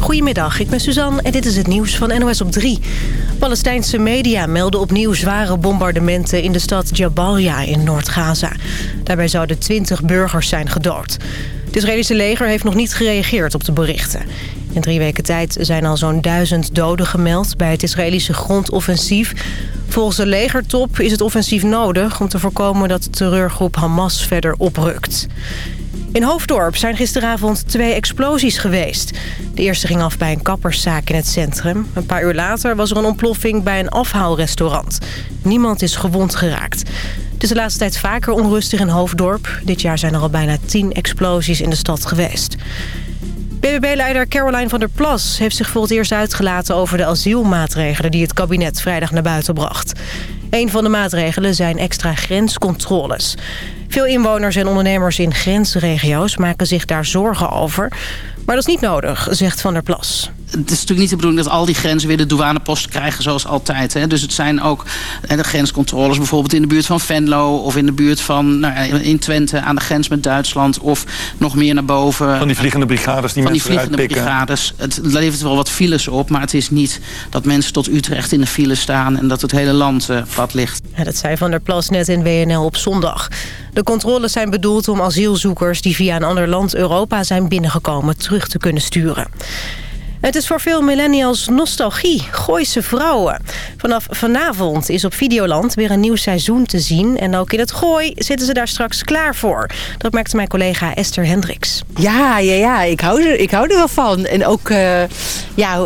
Goedemiddag, ik ben Suzanne en dit is het nieuws van NOS op 3. Palestijnse media melden opnieuw zware bombardementen in de stad Jabalia in Noord-Gaza. Daarbij zouden 20 burgers zijn gedood. Het Israëlische leger heeft nog niet gereageerd op de berichten. In drie weken tijd zijn al zo'n duizend doden gemeld bij het Israëlische grondoffensief. Volgens de legertop is het offensief nodig om te voorkomen dat terreurgroep Hamas verder oprukt. In Hoofddorp zijn gisteravond twee explosies geweest. De eerste ging af bij een kapperszaak in het centrum. Een paar uur later was er een ontploffing bij een afhaalrestaurant. Niemand is gewond geraakt. Het is de laatste tijd vaker onrustig in Hoofddorp. Dit jaar zijn er al bijna tien explosies in de stad geweest. BBB-leider Caroline van der Plas heeft zich voor het eerst uitgelaten over de asielmaatregelen die het kabinet vrijdag naar buiten bracht. Een van de maatregelen zijn extra grenscontroles. Veel inwoners en ondernemers in grensregio's maken zich daar zorgen over. Maar dat is niet nodig, zegt Van der Plas het is natuurlijk niet de bedoeling dat al die grenzen weer de douanepost krijgen zoals altijd. Hè. Dus het zijn ook de grenscontroles bijvoorbeeld in de buurt van Venlo of in de buurt van nou, in Twente aan de grens met Duitsland of nog meer naar boven. Van die vliegende brigades die van mensen die vliegende brigades. Het levert wel wat files op, maar het is niet dat mensen tot Utrecht in de file staan en dat het hele land uh, plat ligt. Ja, dat zei Van der Plas net in WNL op zondag. De controles zijn bedoeld om asielzoekers die via een ander land Europa zijn binnengekomen terug te kunnen sturen. Het is voor veel millennials nostalgie, Gooise vrouwen. Vanaf vanavond is op Videoland weer een nieuw seizoen te zien. En ook in het Gooi zitten ze daar straks klaar voor. Dat merkte mijn collega Esther Hendricks. Ja, ja, ja ik, hou er, ik hou er wel van. En ook uh, ja,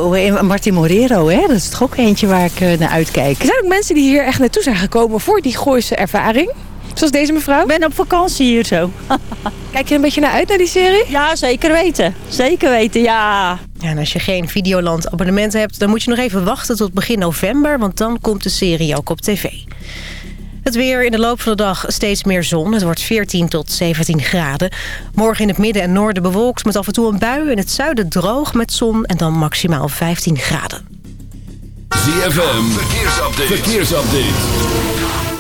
Martin Morero, hè? dat is toch ook eentje waar ik uh, naar uitkijk. Er zijn ook mensen die hier echt naartoe zijn gekomen voor die Gooise ervaring. Zoals deze mevrouw? Ik ben op vakantie hier zo. Kijk je een beetje naar uit naar die serie? Ja, zeker weten. Zeker weten, ja. ja en als je geen Videoland abonnement hebt... dan moet je nog even wachten tot begin november... want dan komt de serie ook op tv. Het weer in de loop van de dag steeds meer zon. Het wordt 14 tot 17 graden. Morgen in het midden en noorden bewolkt met af en toe een bui. In het zuiden droog met zon en dan maximaal 15 graden. ZFM, verkeersupdate. verkeersupdate.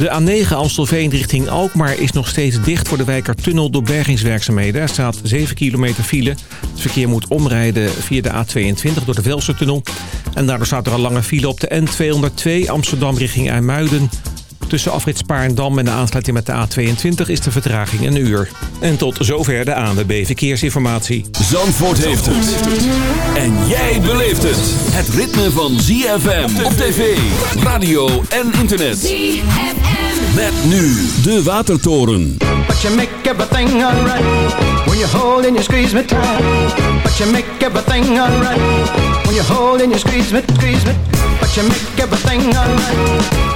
De A9 Amstelveen richting Alkmaar is nog steeds dicht voor de Wijkertunnel door bergingswerkzaamheden. Er staat 7 kilometer file. Het verkeer moet omrijden via de A22 door de Velsertunnel. En daardoor staat er al lange file op de N202 Amsterdam richting IJmuiden. Tussen afrit Spaarndam en de aansluiting met de A22 is de vertraging een uur. En tot zover de ANWB Verkeersinformatie. Zandvoort heeft het. En jij beleeft het. Het ritme van ZFM op tv, radio en internet. ZFM. Met nu de Watertoren. But you make everything alright. When you hold and you squeeze me tight. But you make everything alright. When you hold and you squeeze me, squeeze me. But you make everything alright.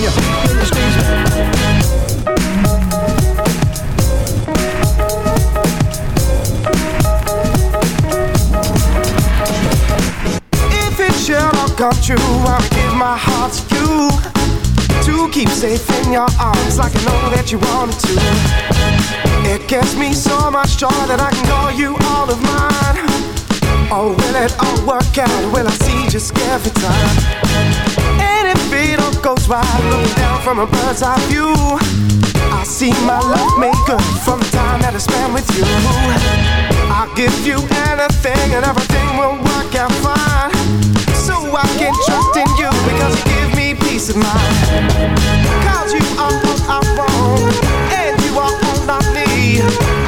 If it should all come true, I will give my heart to you to keep safe in your arms like I know that you wanted to. It gives me so much joy that I can call you all of mine. Oh, will it all work out? Will I see just every time? Goes right, looking down from a bird's eye view, I see my love good from the time that I spent with you. I'll give you anything and everything will work out fine. So I can trust in you because you give me peace of mind. Cause you are all I want, and you are all I need.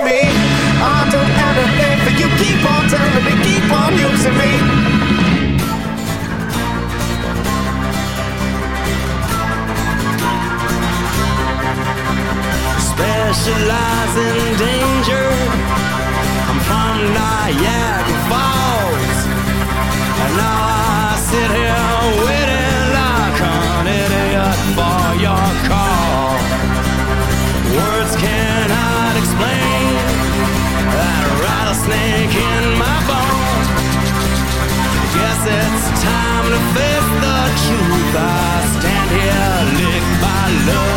Telling me, keep on using me specialize in danger. I'm from Niagara Falls, and now I sit here waiting like an idiot for your call. Words cannot explain that rattlesnake in time to face the truth. I stand here licked by love.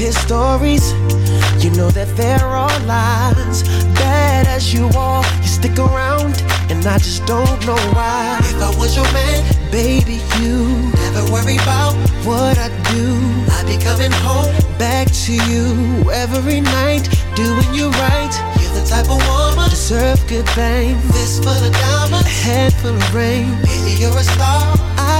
His stories. You know that there are all lies. Bad as you are, you stick around, and I just don't know why. If I was your man, baby, you never worry about what I do. I'd be coming home back to you every night, doing you right. You're the type of woman deserve good. This full of diamonds, a head of rain. Baby, you're a star.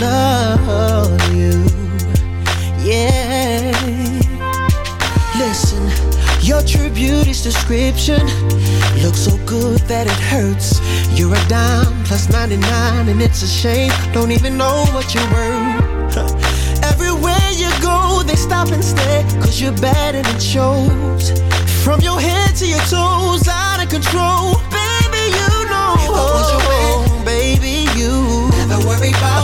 love you. Yeah. Listen, your true beauty's description looks so good that it hurts. You're a dime plus 99, and it's a shame. Don't even know what you're worth. Everywhere you go, they stop and stare, cause you're bad and it shows. From your head to your toes, out of control. Baby, you know. If I was your oh, man, baby, you never worry about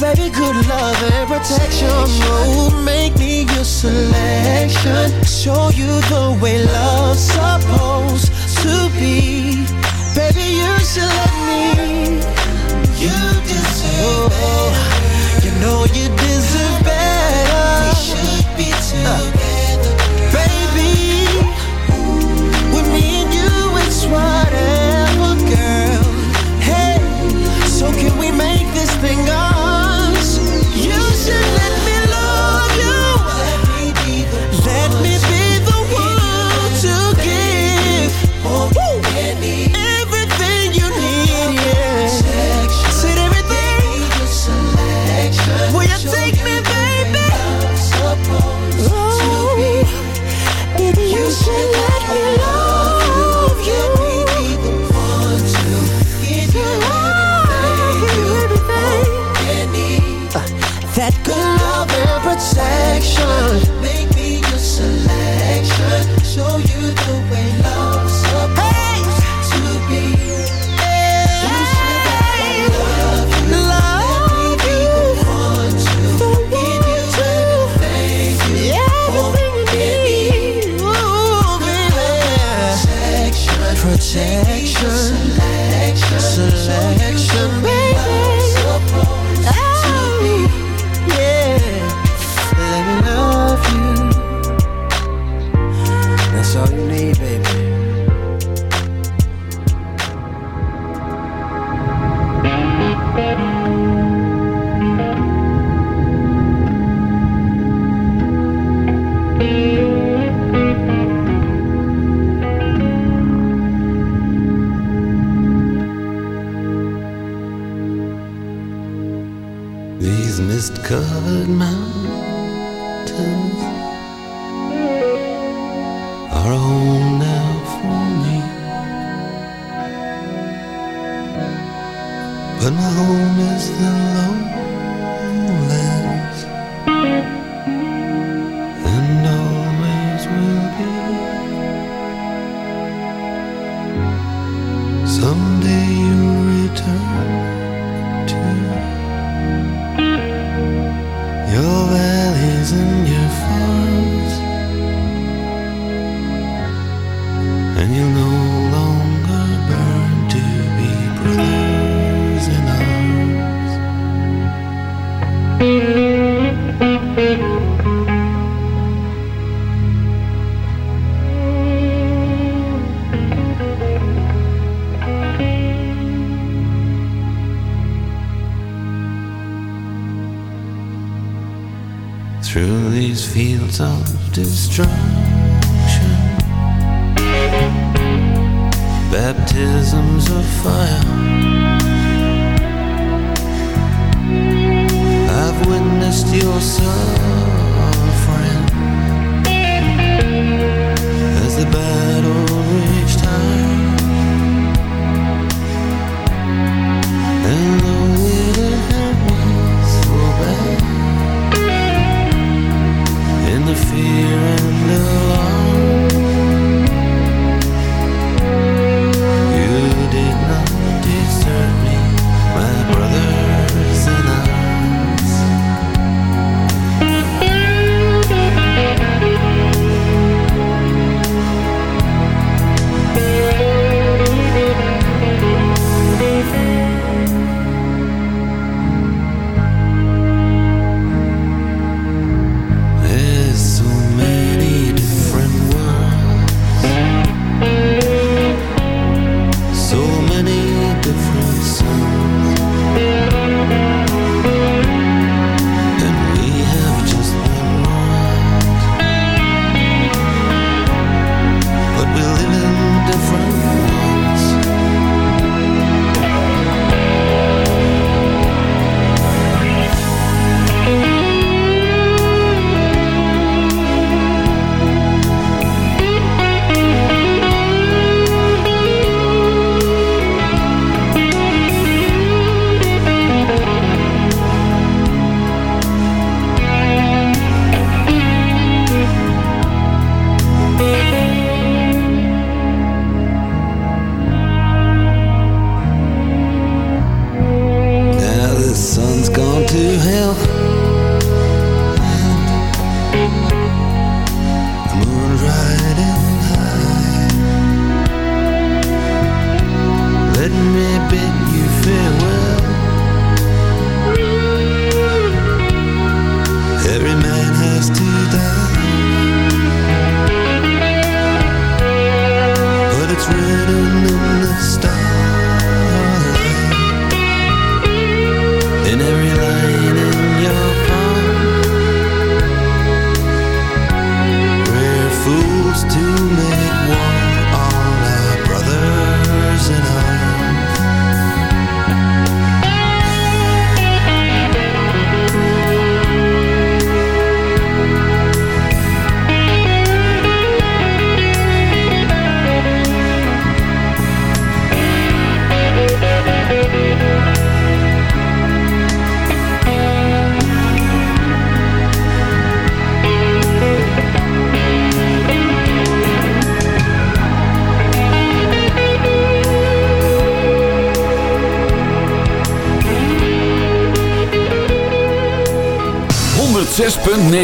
Baby, good love and protection. Oh, make me your selection. Show you the way love's supposed to be. Baby, you should let me. You deserve better. You know you deserve better. We should be together, baby. Protection.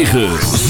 106.9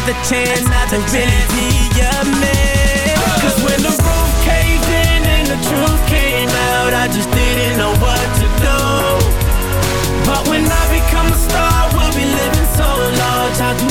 another chance to really be your man. Cause when the roof caved in and the truth came out, I just didn't know what to do. But when I become a star, we'll be living so large. I'll do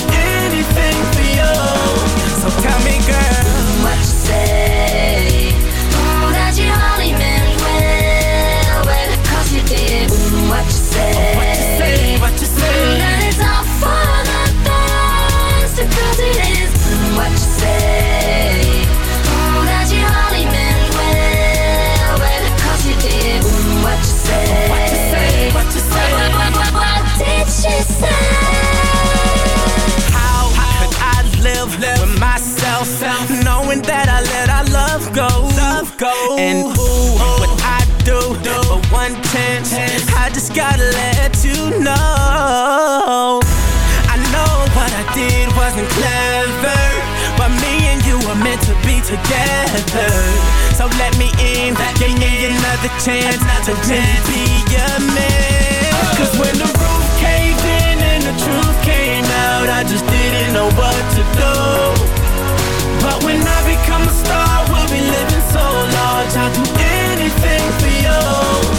go? Love go. And ooh, what I do for one chance, I just gotta let you know. I know what I did wasn't clever, but me and you were meant to be together. So let me in, give me another chance to really be your man. Cause when the roof caved in and the truth came out, I just didn't know what to do. But when I become a star, we'll be living I'll do anything for you.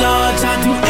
large. I'll do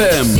ZFM.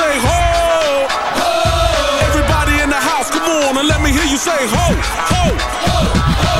say ho. ho. Everybody in the house, come on and let me hear you say ho, ho. ho, ho.